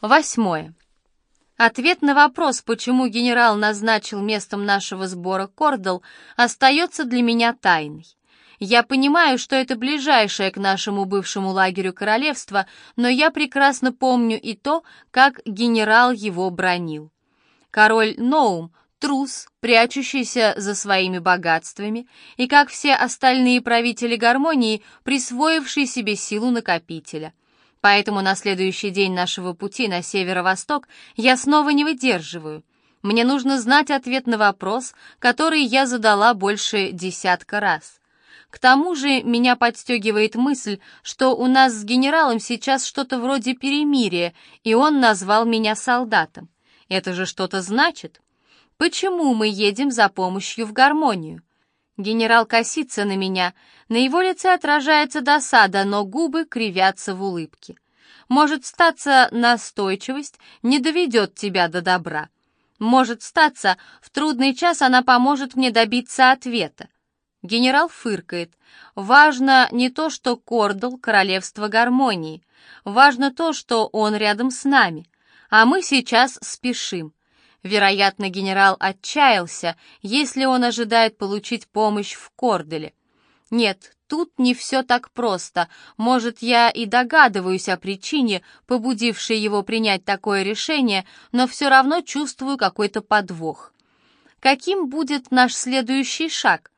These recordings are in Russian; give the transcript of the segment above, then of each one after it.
Восьмое. Ответ на вопрос, почему генерал назначил местом нашего сбора Кордал, остается для меня тайной. Я понимаю, что это ближайшее к нашему бывшему лагерю королевства, но я прекрасно помню и то, как генерал его бронил. Король Ноум — трус, прячущийся за своими богатствами, и, как все остальные правители гармонии, присвоивший себе силу накопителя. Поэтому на следующий день нашего пути на северо-восток я снова не выдерживаю. Мне нужно знать ответ на вопрос, который я задала больше десятка раз. К тому же меня подстегивает мысль, что у нас с генералом сейчас что-то вроде перемирия, и он назвал меня солдатом. Это же что-то значит. Почему мы едем за помощью в гармонию? Генерал косится на меня, на его лице отражается досада, но губы кривятся в улыбке. Может статься настойчивость не доведет тебя до добра. Может статься, в трудный час она поможет мне добиться ответа. Генерал фыркает. Важно не то, что Кордл — королевство гармонии. Важно то, что он рядом с нами. А мы сейчас спешим. Вероятно, генерал отчаялся, если он ожидает получить помощь в Корделе. Нет, тут не все так просто. Может, я и догадываюсь о причине, побудившей его принять такое решение, но все равно чувствую какой-то подвох. Каким будет наш следующий шаг?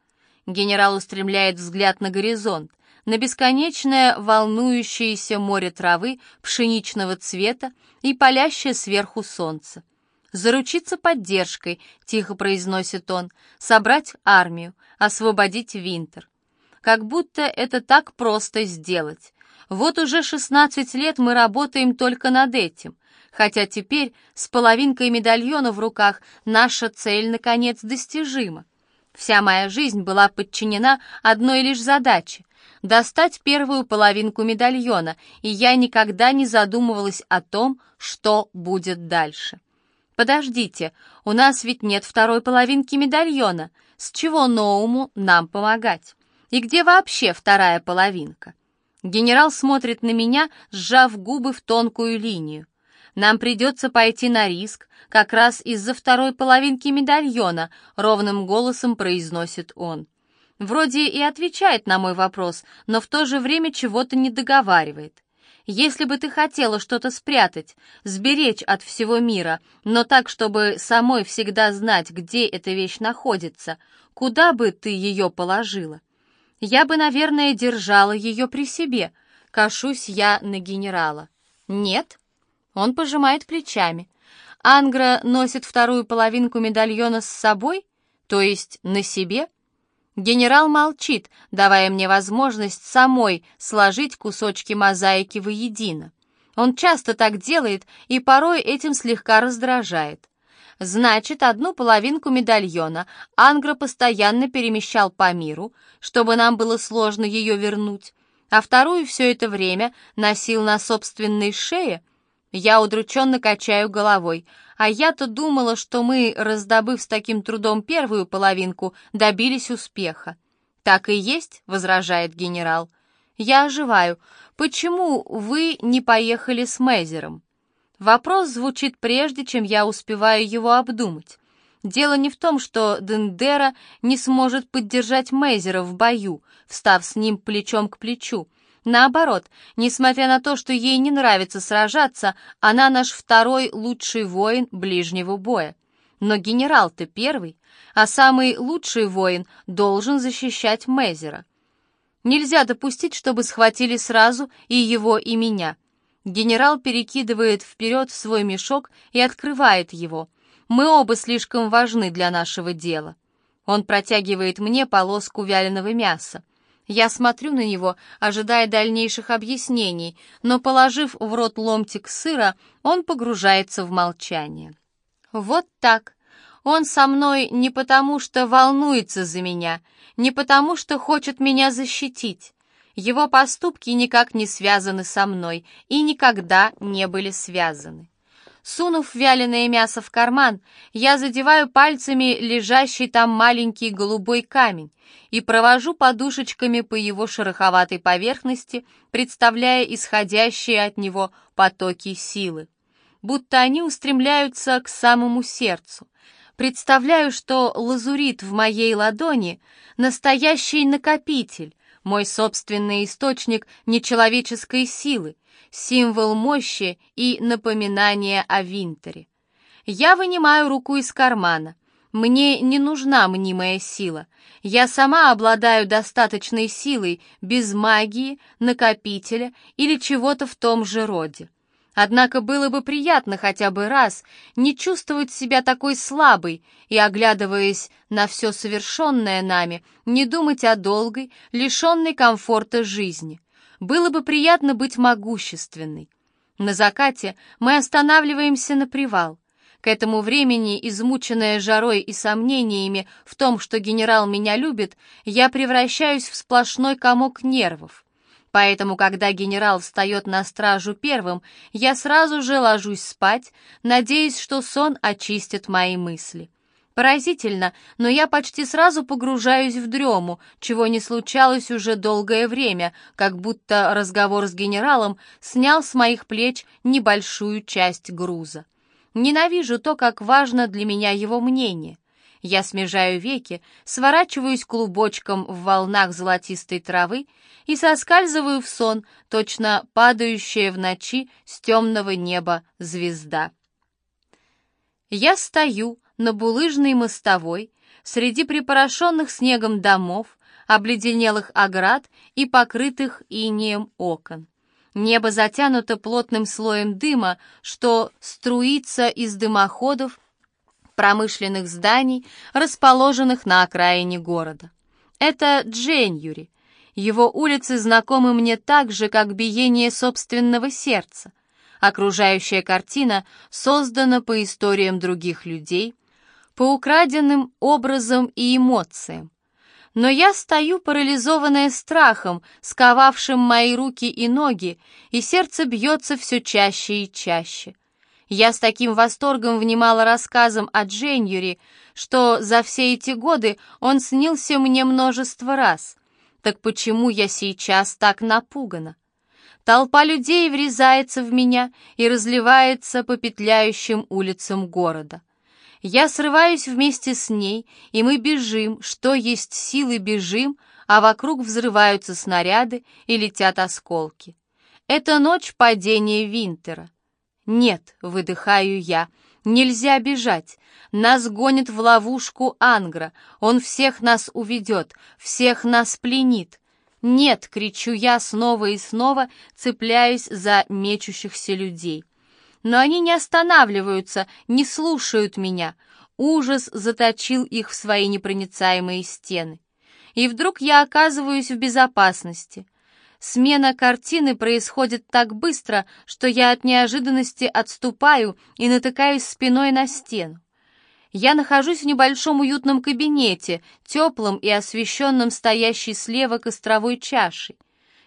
Генерал устремляет взгляд на горизонт, на бесконечное волнующееся море травы пшеничного цвета и палящее сверху солнце. «Заручиться поддержкой», — тихо произносит он, — «собрать армию, освободить Винтер». Как будто это так просто сделать. Вот уже 16 лет мы работаем только над этим, хотя теперь с половинкой медальона в руках наша цель, наконец, достижима. Вся моя жизнь была подчинена одной лишь задаче — достать первую половинку медальона, и я никогда не задумывалась о том, что будет дальше. Подождите, у нас ведь нет второй половинки медальона. С чего Ноуму нам помогать? И где вообще вторая половинка? Генерал смотрит на меня, сжав губы в тонкую линию. Нам придется пойти на риск, как раз из-за второй половинки медальона», — ровным голосом произносит он. Вроде и отвечает на мой вопрос, но в то же время чего-то не договаривает. Если бы ты хотела что-то спрятать, сберечь от всего мира, но так, чтобы самой всегда знать, где эта вещь находится, куда бы ты ее положила? Я бы, наверное, держала ее при себе. Кашусь я на генерала. Нет? Он пожимает плечами. Ангра носит вторую половинку медальона с собой, то есть на себе. Генерал молчит, давая мне возможность самой сложить кусочки мозаики воедино. Он часто так делает и порой этим слегка раздражает. Значит, одну половинку медальона Ангра постоянно перемещал по миру, чтобы нам было сложно ее вернуть, а вторую все это время носил на собственной шее — я удрученно качаю головой, а я-то думала, что мы, раздобыв с таким трудом первую половинку, добились успеха. «Так и есть», — возражает генерал. Я оживаю. «Почему вы не поехали с Мейзером?» Вопрос звучит прежде, чем я успеваю его обдумать. Дело не в том, что Дендера не сможет поддержать Мейзера в бою, встав с ним плечом к плечу. Наоборот, несмотря на то, что ей не нравится сражаться, она наш второй лучший воин ближнего боя. Но генерал-то первый, а самый лучший воин должен защищать Мезера. Нельзя допустить, чтобы схватили сразу и его, и меня. Генерал перекидывает вперед свой мешок и открывает его. Мы оба слишком важны для нашего дела. Он протягивает мне полоску вяленого мяса. Я смотрю на него, ожидая дальнейших объяснений, но, положив в рот ломтик сыра, он погружается в молчание. Вот так. Он со мной не потому, что волнуется за меня, не потому, что хочет меня защитить. Его поступки никак не связаны со мной и никогда не были связаны. Сунув вяленое мясо в карман, я задеваю пальцами лежащий там маленький голубой камень и провожу подушечками по его шероховатой поверхности, представляя исходящие от него потоки силы. будто они устремляются к самому сердцу. Представляю, что лазурит в моей ладони — настоящий накопитель, мой собственный источник нечеловеческой силы, символ мощи и напоминание о Винтере. Я вынимаю руку из кармана. Мне не нужна мнимая сила. Я сама обладаю достаточной силой, без магии, накопителя или чего-то в том же роде. Однако было бы приятно хотя бы раз не чувствовать себя такой слабой и, оглядываясь на все совершенное нами, не думать о долгой, лишенной комфорта жизни. Было бы приятно быть могущественной. На закате мы останавливаемся на привал. К этому времени, измученная жарой и сомнениями в том, что генерал меня любит, я превращаюсь в сплошной комок нервов. Поэтому, когда генерал встает на стражу первым, я сразу же ложусь спать, надеясь, что сон очистит мои мысли. Поразительно, но я почти сразу погружаюсь в дрему, чего не случалось уже долгое время, как будто разговор с генералом снял с моих плеч небольшую часть груза. Ненавижу то, как важно для меня его мнение. Я смежаю веки, сворачиваюсь клубочком в волнах золотистой травы и соскальзываю в сон, точно падающая в ночи с темного неба звезда. Я стою на булыжной мостовой среди припорошенных снегом домов, обледенелых оград и покрытых инеем окон. Небо затянуто плотным слоем дыма, что струится из дымоходов промышленных зданий, расположенных на окраине города. Это Дженюри. Его улицы знакомы мне так же, как биение собственного сердца. Окружающая картина создана по историям других людей, по украденным образам и эмоциям но я стою парализованная страхом, сковавшим мои руки и ноги, и сердце бьется все чаще и чаще. Я с таким восторгом внимала рассказам о Дженюре, что за все эти годы он снился мне множество раз. Так почему я сейчас так напугана? Толпа людей врезается в меня и разливается по петляющим улицам города. Я срываюсь вместе с ней, и мы бежим, что есть силы бежим, а вокруг взрываются снаряды и летят осколки. Это ночь падения Винтера. Нет, выдыхаю я, нельзя бежать. Нас гонит в ловушку Ангра, он всех нас уведет, всех нас пленит. «Нет!» — кричу я снова и снова, цепляясь за мечущихся людей но они не останавливаются, не слушают меня. Ужас заточил их в свои непроницаемые стены. И вдруг я оказываюсь в безопасности. Смена картины происходит так быстро, что я от неожиданности отступаю и натыкаюсь спиной на стену. Я нахожусь в небольшом уютном кабинете, теплом и освещенном стоящей слева костровой чашей.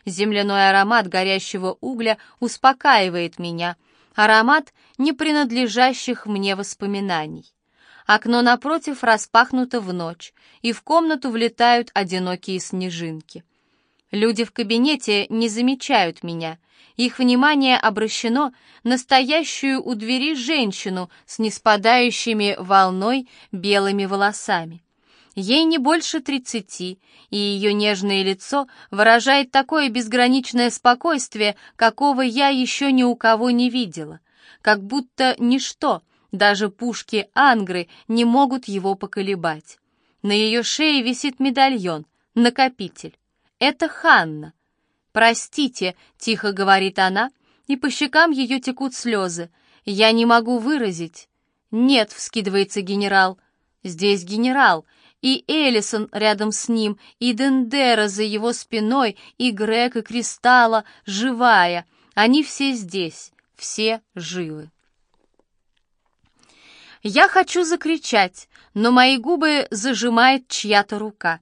Земляной аромат горящего угля успокаивает меня — аромат не принадлежащих мне воспоминаний. Окно напротив распахнуто в ночь, и в комнату влетают одинокие снежинки. Люди в кабинете не замечают меня. Их внимание обращено на стоящую у двери женщину с неспадающими волной белыми волосами. Ей не больше тридцати, и ее нежное лицо выражает такое безграничное спокойствие, какого я еще ни у кого не видела, как будто ничто, даже пушки Ангры, не могут его поколебать. На ее шее висит медальон, накопитель. Это Ханна. «Простите», — тихо говорит она, и по щекам ее текут слезы. «Я не могу выразить». «Нет», — вскидывается генерал. «Здесь генерал», и Элисон рядом с ним, и Дендера за его спиной, и Грег, и Кристалла, живая. Они все здесь, все живы. Я хочу закричать, но мои губы зажимает чья-то рука.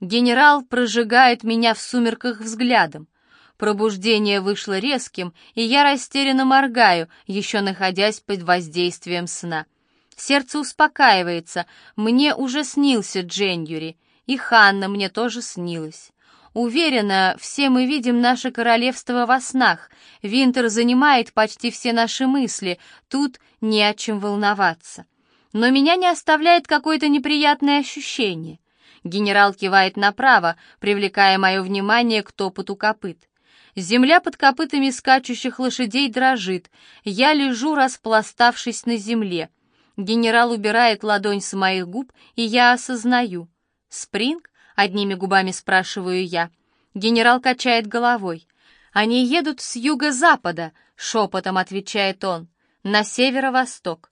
Генерал прожигает меня в сумерках взглядом. Пробуждение вышло резким, и я растерянно моргаю, еще находясь под воздействием сна. Сердце успокаивается. Мне уже снился Дженюри, и Ханна мне тоже снилась. Уверена, все мы видим наше королевство во снах. Винтер занимает почти все наши мысли. Тут не о чем волноваться. Но меня не оставляет какое-то неприятное ощущение. Генерал кивает направо, привлекая мое внимание к топоту копыт. Земля под копытами скачущих лошадей дрожит. Я лежу, распластавшись на земле. Генерал убирает ладонь с моих губ, и я осознаю. «Спринг?» — одними губами спрашиваю я. Генерал качает головой. «Они едут с юго-запада», — шепотом отвечает он, — «на северо-восток».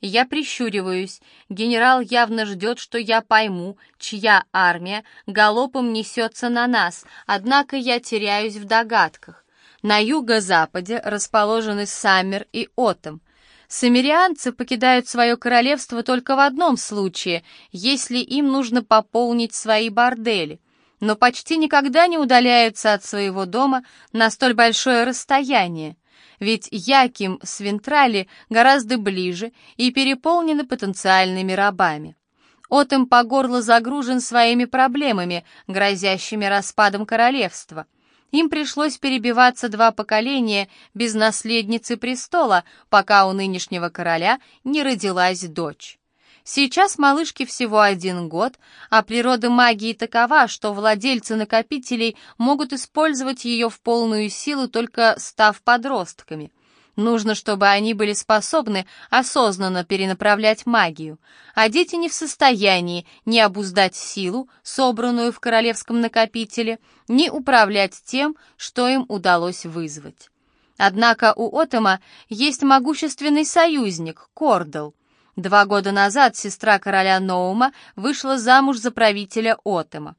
Я прищуриваюсь. Генерал явно ждет, что я пойму, чья армия галопом несется на нас, однако я теряюсь в догадках. На юго-западе расположены Саммер и Отом. Самирианцы покидают свое королевство только в одном случае, если им нужно пополнить свои бордели, но почти никогда не удаляются от своего дома на столь большое расстояние ведь Яким с Вентрали гораздо ближе и переполнены потенциальными рабами. Отом по горло загружен своими проблемами, грозящими распадом королевства. Им пришлось перебиваться два поколения без наследницы престола, пока у нынешнего короля не родилась дочь. Сейчас малышке всего один год, а природа магии такова, что владельцы накопителей могут использовать ее в полную силу, только став подростками. Нужно, чтобы они были способны осознанно перенаправлять магию, а дети не в состоянии ни обуздать силу, собранную в королевском накопителе, ни управлять тем, что им удалось вызвать. Однако у Отома есть могущественный союзник — Кордал — Два года назад сестра короля Ноума вышла замуж за правителя Отема.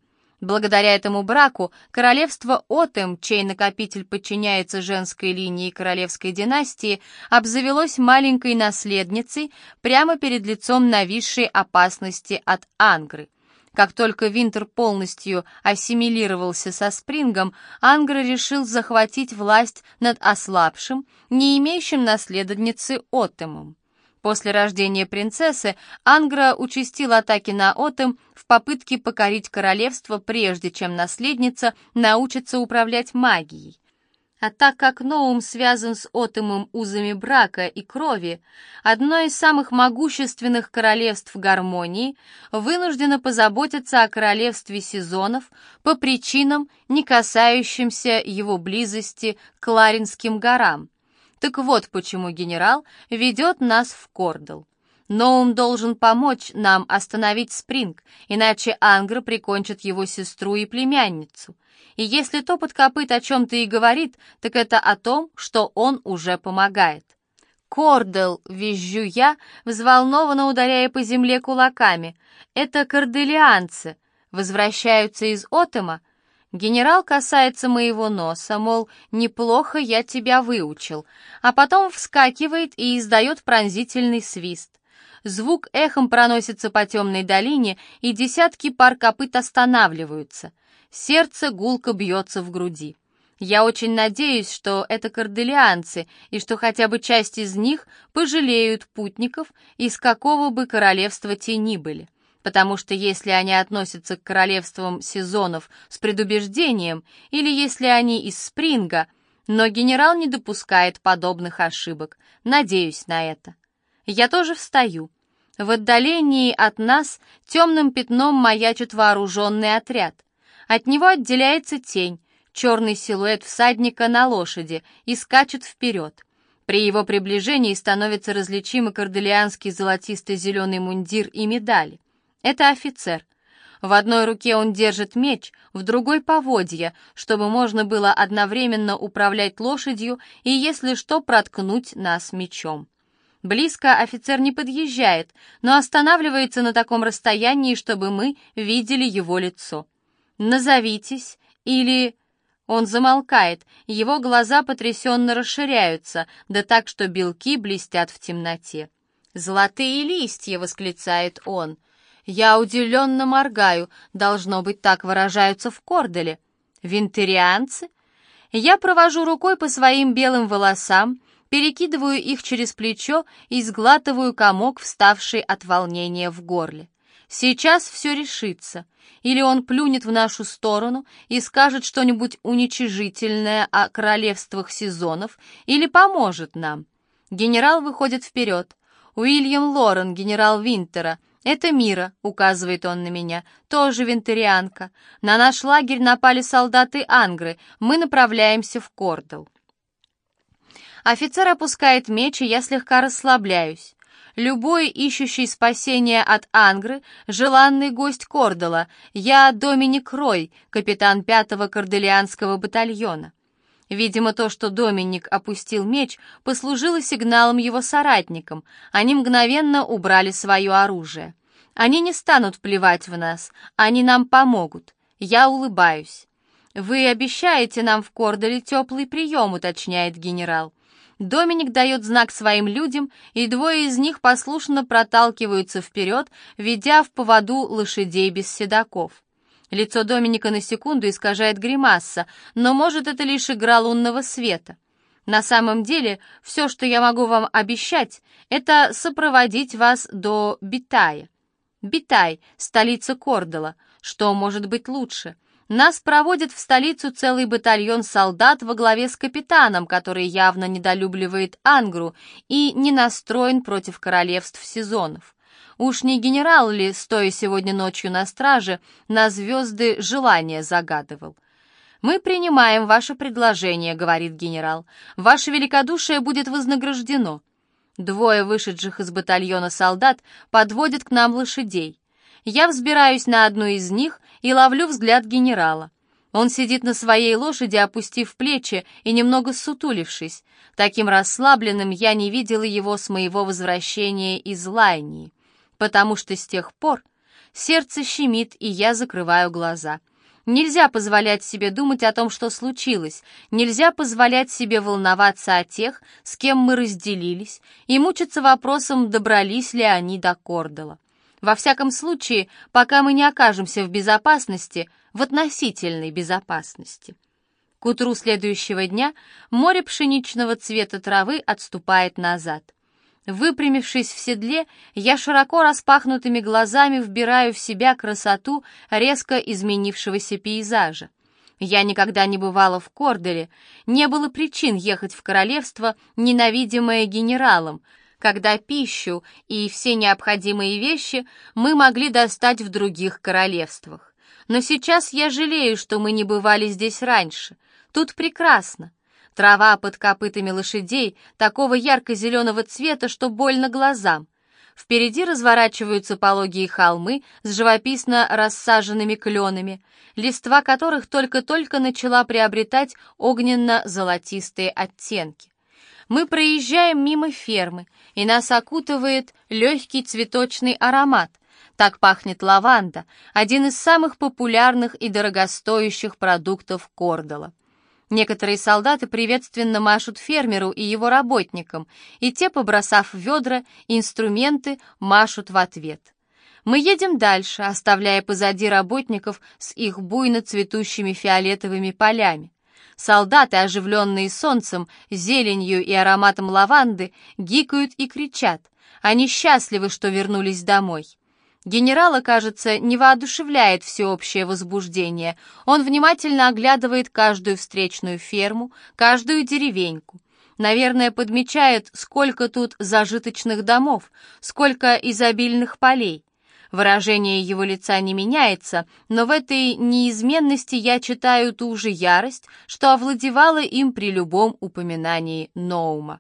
Благодаря этому браку королевство Отем, чей накопитель подчиняется женской линии королевской династии, обзавелось маленькой наследницей прямо перед лицом нависшей опасности от Ангры. Как только Винтер полностью ассимилировался со Спрингом, Ангра решил захватить власть над ослабшим, не имеющим наследницы Отемом. После рождения принцессы Ангра участил атаки на Отем в попытке покорить королевство, прежде чем наследница научится управлять магией. А так как Ноум связан с Отемом узами брака и крови, одно из самых могущественных королевств гармонии вынуждено позаботиться о королевстве сезонов по причинам, не касающимся его близости к Ларинским горам – так вот почему генерал ведет нас в Кордал. Но он должен помочь нам остановить Спринг, иначе Ангра прикончит его сестру и племянницу. И если топот копыт о чем-то и говорит, так это о том, что он уже помогает. «Кордел!» — визжу я, взволнованно ударяя по земле кулаками. «Это корделианцы. Возвращаются из Отема? Генерал касается моего носа, мол, неплохо я тебя выучил, а потом вскакивает и издает пронзительный свист. Звук эхом проносится по темной долине, и десятки пар копыт останавливаются. Сердце гулко бьется в груди. Я очень надеюсь, что это корделианцы, и что хотя бы часть из них пожалеют путников, из какого бы королевства те ни были потому что если они относятся к королевствам сезонов с предубеждением или если они из Спринга, но генерал не допускает подобных ошибок. Надеюсь на это. Я тоже встаю. В отдалении от нас темным пятном маячит вооруженный отряд. От него отделяется тень, черный силуэт всадника на лошади и скачет вперед. При его приближении становится различимы корделианский золотисто-зеленый мундир и медали. Это офицер. В одной руке он держит меч, в другой — поводья, чтобы можно было одновременно управлять лошадью и, если что, проткнуть нас мечом. Близко офицер не подъезжает, но останавливается на таком расстоянии, чтобы мы видели его лицо. «Назовитесь» или... Он замолкает, его глаза потрясенно расширяются, да так, что белки блестят в темноте. «Золотые листья!» — восклицает он. Я удивленно моргаю, должно быть, так выражаются в Корделе. Винтерианцы? Я провожу рукой по своим белым волосам, перекидываю их через плечо и сглатываю комок, вставший от волнения в горле. Сейчас все решится. Или он плюнет в нашу сторону и скажет что-нибудь уничижительное о королевствах сезонов, или поможет нам. Генерал выходит вперед. Уильям Лорен, генерал Винтера. Это Мира, указывает он на меня, тоже винтерианка. На наш лагерь напали солдаты Ангры. Мы направляемся в Кордал. Офицер опускает меч, и я слегка расслабляюсь. Любой, ищущий спасения от Ангры, желанный гость Кордала. Я Доминик Рой, капитан пятого корделианского батальона. Видимо, то, что Доминик опустил меч, послужило сигналом его соратникам. Они мгновенно убрали свое оружие. Они не станут плевать в нас, они нам помогут. Я улыбаюсь. «Вы обещаете нам в Кордале теплый прием», — уточняет генерал. Доминик дает знак своим людям, и двое из них послушно проталкиваются вперед, ведя в поводу лошадей без седаков. Лицо Доминика на секунду искажает гримаса, но, может, это лишь игра лунного света. На самом деле, все, что я могу вам обещать, это сопроводить вас до Битая. Битай — столица Кордала. Что может быть лучше? Нас проводит в столицу целый батальон солдат во главе с капитаном, который явно недолюбливает Ангру и не настроен против королевств сезонов. Уж не генерал ли, стоя сегодня ночью на страже, на звезды желания загадывал? «Мы принимаем ваше предложение», — говорит генерал. «Ваше великодушие будет вознаграждено». Двое вышедших из батальона солдат подводят к нам лошадей. Я взбираюсь на одну из них и ловлю взгляд генерала. Он сидит на своей лошади, опустив плечи и немного сутулившись. Таким расслабленным я не видела его с моего возвращения из Лайнии, потому что с тех пор сердце щемит, и я закрываю глаза. Нельзя позволять себе думать о том, что случилось, нельзя позволять себе волноваться о тех, с кем мы разделились, и мучиться вопросом, добрались ли они до Кордала. Во всяком случае, пока мы не окажемся в безопасности, в относительной безопасности. К утру следующего дня море пшеничного цвета травы отступает назад. Выпрямившись в седле, я широко распахнутыми глазами вбираю в себя красоту резко изменившегося пейзажа. Я никогда не бывала в Корделе, не было причин ехать в королевство, ненавидимое генералом, когда пищу и все необходимые вещи мы могли достать в других королевствах. Но сейчас я жалею, что мы не бывали здесь раньше. Тут прекрасно. Трава под копытами лошадей такого ярко-зеленого цвета, что больно глазам. Впереди разворачиваются пологие холмы с живописно рассаженными кленами, листва которых только-только начала приобретать огненно-золотистые оттенки. Мы проезжаем мимо фермы, и нас окутывает легкий цветочный аромат. Так пахнет лаванда, один из самых популярных и дорогостоящих продуктов Кордала. Некоторые солдаты приветственно машут фермеру и его работникам, и те, побросав ведра, инструменты, машут в ответ. Мы едем дальше, оставляя позади работников с их буйно цветущими фиолетовыми полями. Солдаты, оживленные солнцем, зеленью и ароматом лаванды, гикают и кричат. Они счастливы, что вернулись домой. Генерала, кажется, не воодушевляет всеобщее возбуждение. Он внимательно оглядывает каждую встречную ферму, каждую деревеньку. Наверное, подмечает, сколько тут зажиточных домов, сколько изобильных полей. Выражение его лица не меняется, но в этой неизменности я читаю ту же ярость, что овладевала им при любом упоминании Ноума.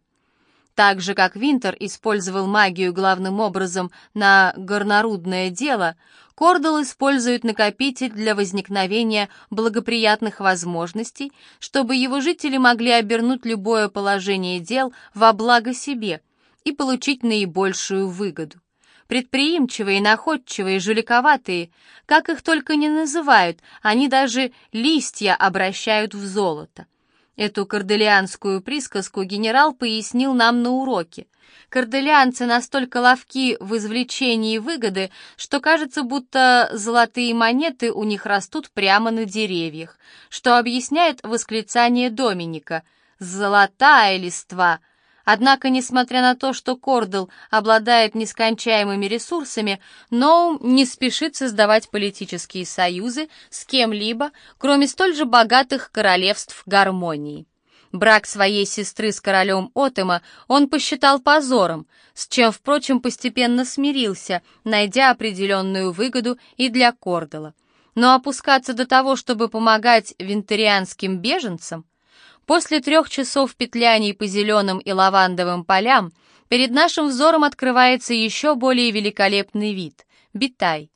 Так же, как Винтер использовал магию главным образом на горнорудное дело, Кордал использует накопитель для возникновения благоприятных возможностей, чтобы его жители могли обернуть любое положение дел во благо себе и получить наибольшую выгоду предприимчивые, находчивые, жуликоватые, как их только не называют, они даже листья обращают в золото. Эту корделианскую присказку генерал пояснил нам на уроке. Корделианцы настолько ловки в извлечении выгоды, что кажется, будто золотые монеты у них растут прямо на деревьях, что объясняет восклицание Доминика «Золотая листва!» Однако, несмотря на то, что Кордел обладает нескончаемыми ресурсами, Ноум не спешит создавать политические союзы с кем-либо, кроме столь же богатых королевств гармонии. Брак своей сестры с королем Отема он посчитал позором, с чем, впрочем, постепенно смирился, найдя определенную выгоду и для Кордела. Но опускаться до того, чтобы помогать винтерианским беженцам – После трех часов петляний по зеленым и лавандовым полям перед нашим взором открывается еще более великолепный вид — Битай.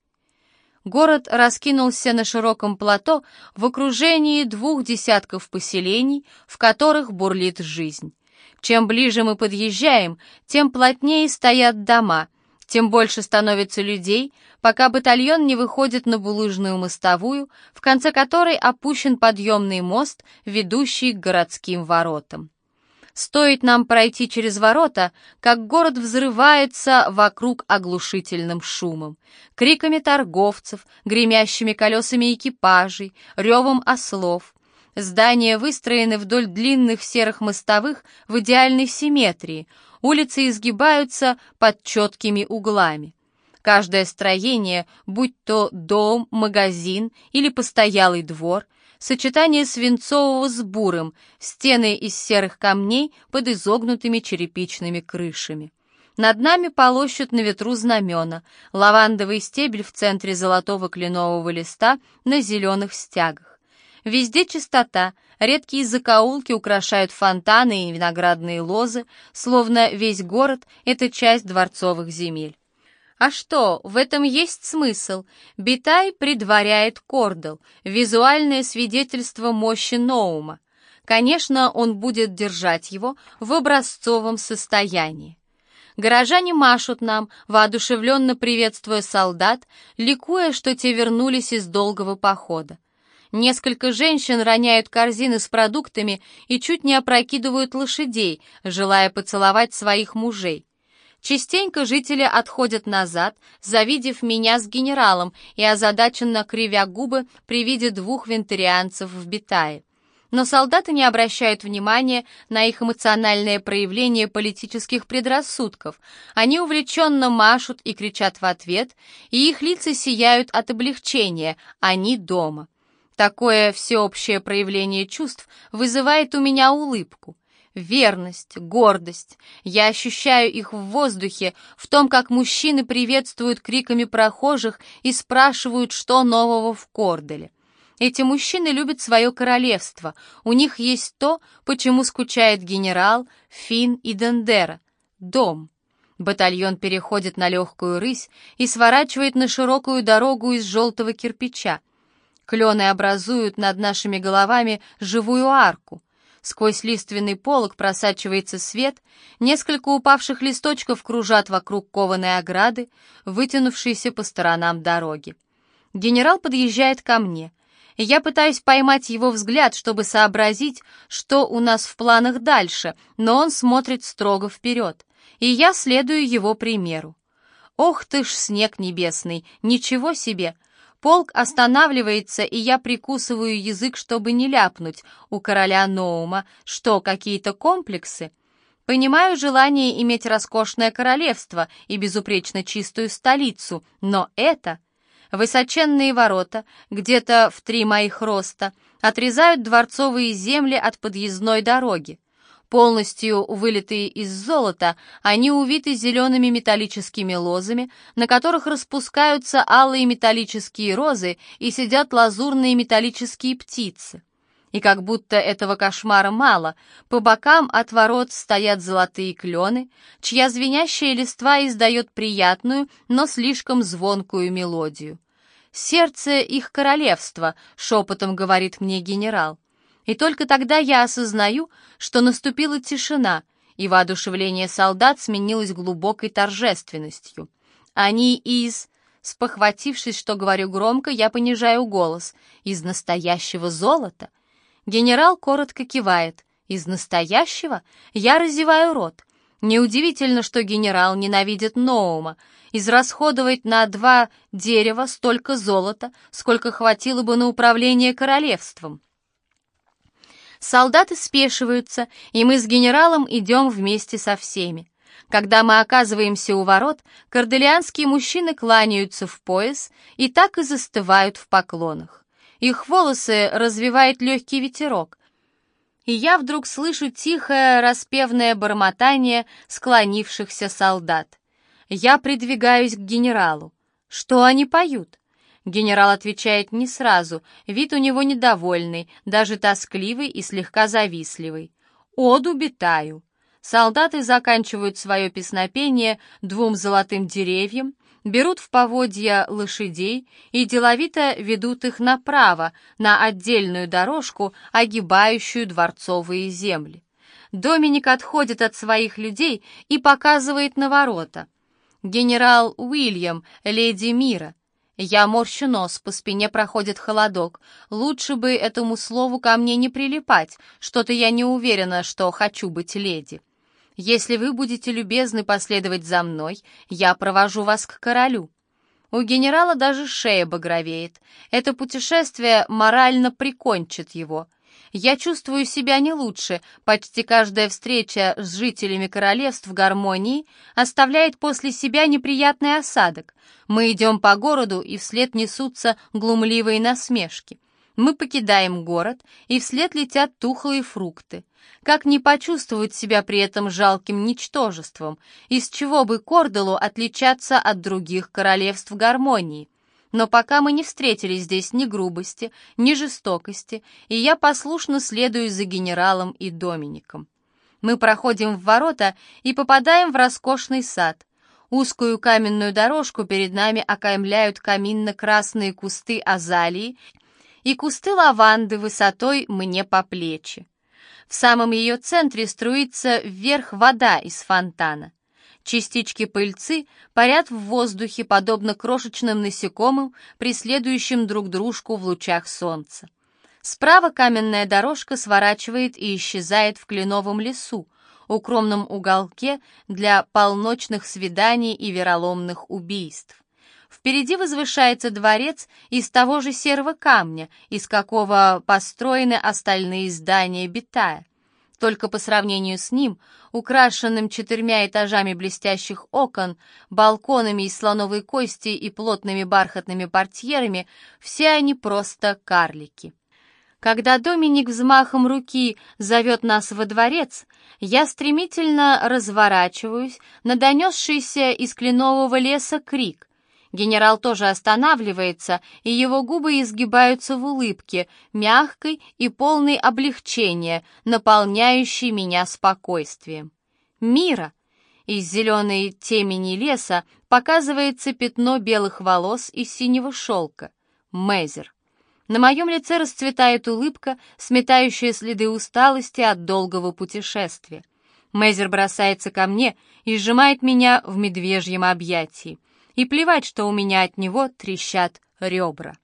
Город раскинулся на широком плато в окружении двух десятков поселений, в которых бурлит жизнь. Чем ближе мы подъезжаем, тем плотнее стоят дома — тем больше становится людей, пока батальон не выходит на булыжную мостовую, в конце которой опущен подъемный мост, ведущий к городским воротам. Стоит нам пройти через ворота, как город взрывается вокруг оглушительным шумом, криками торговцев, гремящими колесами экипажей, ревом ослов. Здания выстроены вдоль длинных серых мостовых в идеальной симметрии — улицы изгибаются под четкими углами. Каждое строение, будь то дом, магазин или постоялый двор, сочетание свинцового с бурым, стены из серых камней под изогнутыми черепичными крышами. Над нами полощут на ветру знамена, лавандовый стебель в центре золотого кленового листа на зеленых стягах. Везде чистота, Редкие закоулки украшают фонтаны и виноградные лозы, словно весь город — это часть дворцовых земель. А что, в этом есть смысл? Битай предваряет Кордал, визуальное свидетельство мощи Ноума. Конечно, он будет держать его в образцовом состоянии. Горожане машут нам, воодушевленно приветствуя солдат, ликуя, что те вернулись из долгого похода. Несколько женщин роняют корзины с продуктами и чуть не опрокидывают лошадей, желая поцеловать своих мужей. Частенько жители отходят назад, завидев меня с генералом и озадаченно кривя губы при виде двух вентарианцев в Битае. Но солдаты не обращают внимания на их эмоциональное проявление политических предрассудков. Они увлеченно машут и кричат в ответ, и их лица сияют от облегчения, они дома. Такое всеобщее проявление чувств вызывает у меня улыбку. Верность, гордость. Я ощущаю их в воздухе, в том, как мужчины приветствуют криками прохожих и спрашивают, что нового в Корделе. Эти мужчины любят свое королевство. У них есть то, почему скучает генерал, Фин и Дендера — дом. Батальон переходит на легкую рысь и сворачивает на широкую дорогу из желтого кирпича. Клены образуют над нашими головами живую арку. Сквозь лиственный полог просачивается свет, несколько упавших листочков кружат вокруг кованой ограды, вытянувшейся по сторонам дороги. Генерал подъезжает ко мне. Я пытаюсь поймать его взгляд, чтобы сообразить, что у нас в планах дальше, но он смотрит строго вперед, и я следую его примеру. Ох ты ж, снег небесный, ничего себе! Полк останавливается, и я прикусываю язык, чтобы не ляпнуть. У короля Ноума что, какие-то комплексы? Понимаю желание иметь роскошное королевство и безупречно чистую столицу, но это... Высоченные ворота, где-то в три моих роста, отрезают дворцовые земли от подъездной дороги. Полностью вылитые из золота, они увиты зелеными металлическими лозами, на которых распускаются алые металлические розы и сидят лазурные металлические птицы. И как будто этого кошмара мало, по бокам от ворот стоят золотые клены, чья звенящая листва издает приятную, но слишком звонкую мелодию. «Сердце их королевства», — шепотом говорит мне генерал. И только тогда я осознаю, что наступила тишина, и воодушевление солдат сменилось глубокой торжественностью. Они из... Спохватившись, что говорю громко, я понижаю голос. Из настоящего золота. Генерал коротко кивает. Из настоящего? Я разеваю рот. Неудивительно, что генерал ненавидит Ноума. Израсходовать на два дерева столько золота, сколько хватило бы на управление королевством. Солдаты спешиваются, и мы с генералом идем вместе со всеми. Когда мы оказываемся у ворот, корделианские мужчины кланяются в пояс и так и застывают в поклонах. Их волосы развивает легкий ветерок, и я вдруг слышу тихое распевное бормотание склонившихся солдат. Я придвигаюсь к генералу. Что они поют? Генерал отвечает не сразу, вид у него недовольный, даже тоскливый и слегка завистливый. «Оду битаю». Солдаты заканчивают свое песнопение двум золотым деревьям, берут в поводья лошадей и деловито ведут их направо, на отдельную дорожку, огибающую дворцовые земли. Доминик отходит от своих людей и показывает на ворота. «Генерал Уильям, леди Мира». Я морщу нос, по спине проходит холодок. Лучше бы этому слову ко мне не прилипать, что-то я не уверена, что хочу быть леди. Если вы будете любезны последовать за мной, я провожу вас к королю». У генерала даже шея багровеет. Это путешествие морально прикончит его. Я чувствую себя не лучше. Почти каждая встреча с жителями королевств гармонии оставляет после себя неприятный осадок. Мы идем по городу, и вслед несутся глумливые насмешки. Мы покидаем город, и вслед летят тухлые фрукты. Как не почувствовать себя при этом жалким ничтожеством? Из чего бы Кордалу отличаться от других королевств гармонии? Но пока мы не встретили здесь ни грубости, ни жестокости, и я послушно следую за генералом и Домиником. Мы проходим в ворота и попадаем в роскошный сад. Узкую каменную дорожку перед нами окаймляют каминно-красные кусты азалии и кусты лаванды высотой мне по плечи. В самом ее центре струится вверх вода из фонтана. Частички пыльцы парят в воздухе, подобно крошечным насекомым, преследующим друг дружку в лучах солнца. Справа каменная дорожка сворачивает и исчезает в кленовом лесу, укромном уголке для полночных свиданий и вероломных убийств. Впереди возвышается дворец из того же серого камня, из какого построены остальные здания Битая. Только по сравнению с ним, украшенным четырьмя этажами блестящих окон, балконами из слоновой кости и плотными бархатными портьерами, все они просто карлики. Когда Доминик взмахом руки зовет нас во дворец, я стремительно разворачиваюсь на донесшийся из кленового леса крик, Генерал тоже останавливается, и его губы изгибаются в улыбке, мягкой и полной облегчения, наполняющей меня спокойствием. «Мира!» Из зеленой темени леса показывается пятно белых волос из синего шелка. Мезер. На моем лице расцветает улыбка, сметающая следы усталости от долгого путешествия. Мейзер бросается ко мне и сжимает меня в медвежьем объятии и плевать, что у меня от него трещат ребра.